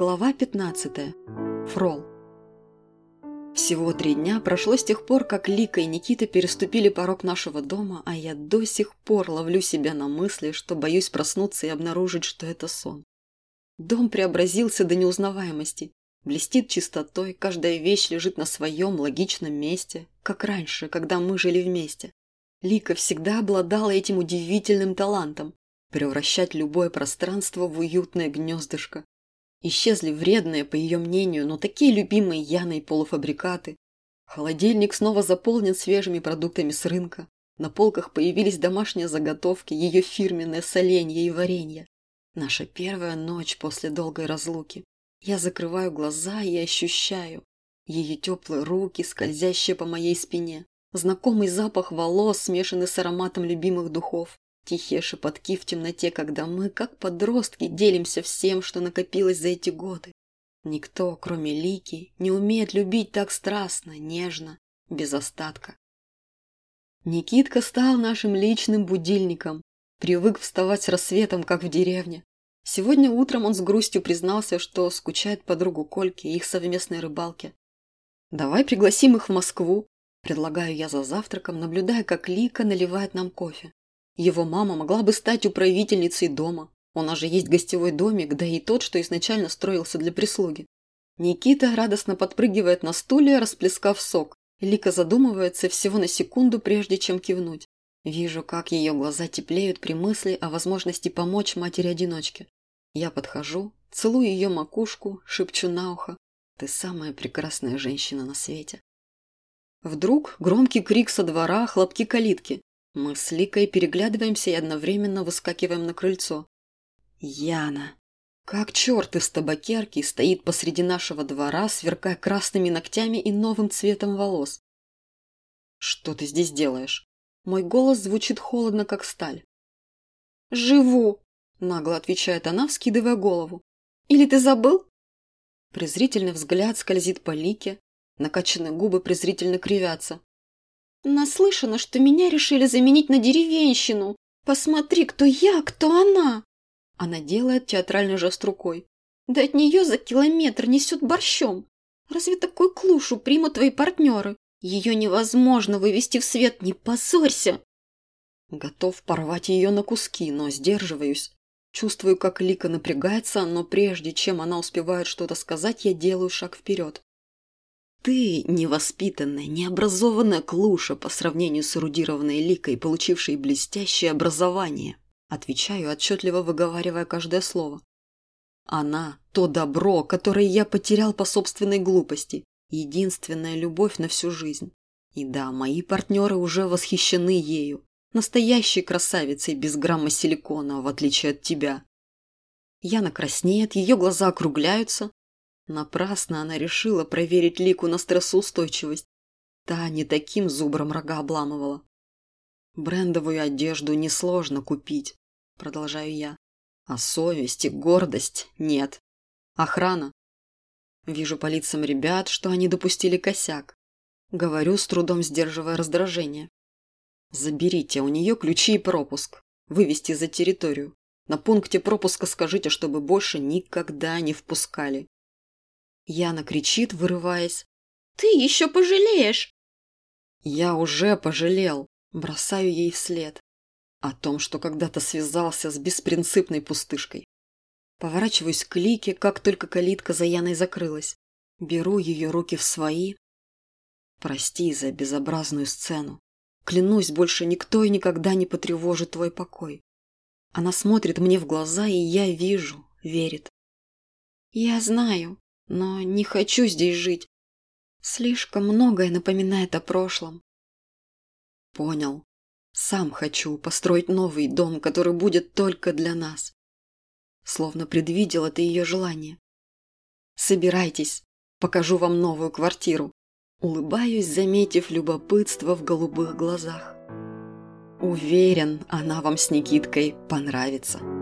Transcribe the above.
Глава 15. Фрол. Всего три дня прошло с тех пор, как Лика и Никита переступили порог нашего дома, а я до сих пор ловлю себя на мысли, что боюсь проснуться и обнаружить, что это сон. Дом преобразился до неузнаваемости. Блестит чистотой, каждая вещь лежит на своем логичном месте, как раньше, когда мы жили вместе. Лика всегда обладала этим удивительным талантом – превращать любое пространство в уютное гнездышко. Исчезли вредные, по ее мнению, но такие любимые Яной полуфабрикаты. Холодильник снова заполнен свежими продуктами с рынка. На полках появились домашние заготовки, ее фирменное соленье и варенье. Наша первая ночь после долгой разлуки. Я закрываю глаза и ощущаю ее теплые руки, скользящие по моей спине, знакомый запах волос, смешанный с ароматом любимых духов, тихие шепотки в темноте, когда мы, как подростки, делимся всем, что накопилось за эти годы. Никто, кроме Лики, не умеет любить так страстно, нежно, без остатка. Никитка стал нашим личным будильником, привык вставать с рассветом, как в деревне. Сегодня утром он с грустью признался, что скучает по другу Кольке и их совместной рыбалке. «Давай пригласим их в Москву», – предлагаю я за завтраком, наблюдая, как Лика наливает нам кофе. Его мама могла бы стать управительницей дома. У нас же есть гостевой домик, да и тот, что изначально строился для прислуги. Никита радостно подпрыгивает на стуле, расплескав сок. Лика задумывается всего на секунду, прежде чем кивнуть. Вижу, как ее глаза теплеют при мысли о возможности помочь матери-одиночке. Я подхожу, целую ее макушку, шепчу на ухо. Ты самая прекрасная женщина на свете. Вдруг громкий крик со двора, хлопки калитки. Мы с Ликой переглядываемся и одновременно выскакиваем на крыльцо. Яна! Как черт из табакерки стоит посреди нашего двора, сверкая красными ногтями и новым цветом волос. «Что ты здесь делаешь?» Мой голос звучит холодно, как сталь. «Живу!» – нагло отвечает она, вскидывая голову. «Или ты забыл?» Презрительный взгляд скользит по лике, накачанные губы презрительно кривятся. «Наслышано, что меня решили заменить на деревенщину. Посмотри, кто я, кто она!» Она делает театральный жест рукой. «Да от нее за километр несет борщом. Разве такой клушу примут твои партнеры? Ее невозможно вывести в свет, не позорься!» Готов порвать ее на куски, но сдерживаюсь. Чувствую, как Лика напрягается, но прежде чем она успевает что-то сказать, я делаю шаг вперед. Ты невоспитанная, необразованная клуша по сравнению с эрудированной Ликой, получившей блестящее образование. Отвечаю, отчетливо выговаривая каждое слово. Она – то добро, которое я потерял по собственной глупости. Единственная любовь на всю жизнь. И да, мои партнеры уже восхищены ею. Настоящей красавицей без грамма силикона, в отличие от тебя. Яна краснеет, ее глаза округляются, Напрасно она решила проверить Лику на стрессоустойчивость. Та не таким зубром рога обламывала. Брендовую одежду несложно купить, продолжаю я. А совесть и гордость нет. Охрана. Вижу по лицам ребят, что они допустили косяк. Говорю, с трудом сдерживая раздражение. Заберите у нее ключи и пропуск. Вывести за территорию. На пункте пропуска скажите, чтобы больше никогда не впускали. Яна кричит, вырываясь. «Ты еще пожалеешь!» Я уже пожалел, бросаю ей вслед. О том, что когда-то связался с беспринципной пустышкой. Поворачиваюсь к Лике, как только калитка за Яной закрылась. Беру ее руки в свои. Прости за безобразную сцену. Клянусь, больше никто и никогда не потревожит твой покой. Она смотрит мне в глаза, и я вижу, верит. Я знаю, но не хочу здесь жить. Слишком многое напоминает о прошлом. Понял. Сам хочу построить новый дом, который будет только для нас. Словно предвидел это ее желание. Собирайтесь, покажу вам новую квартиру. Улыбаюсь, заметив любопытство в голубых глазах. Уверен, она вам с Никиткой понравится.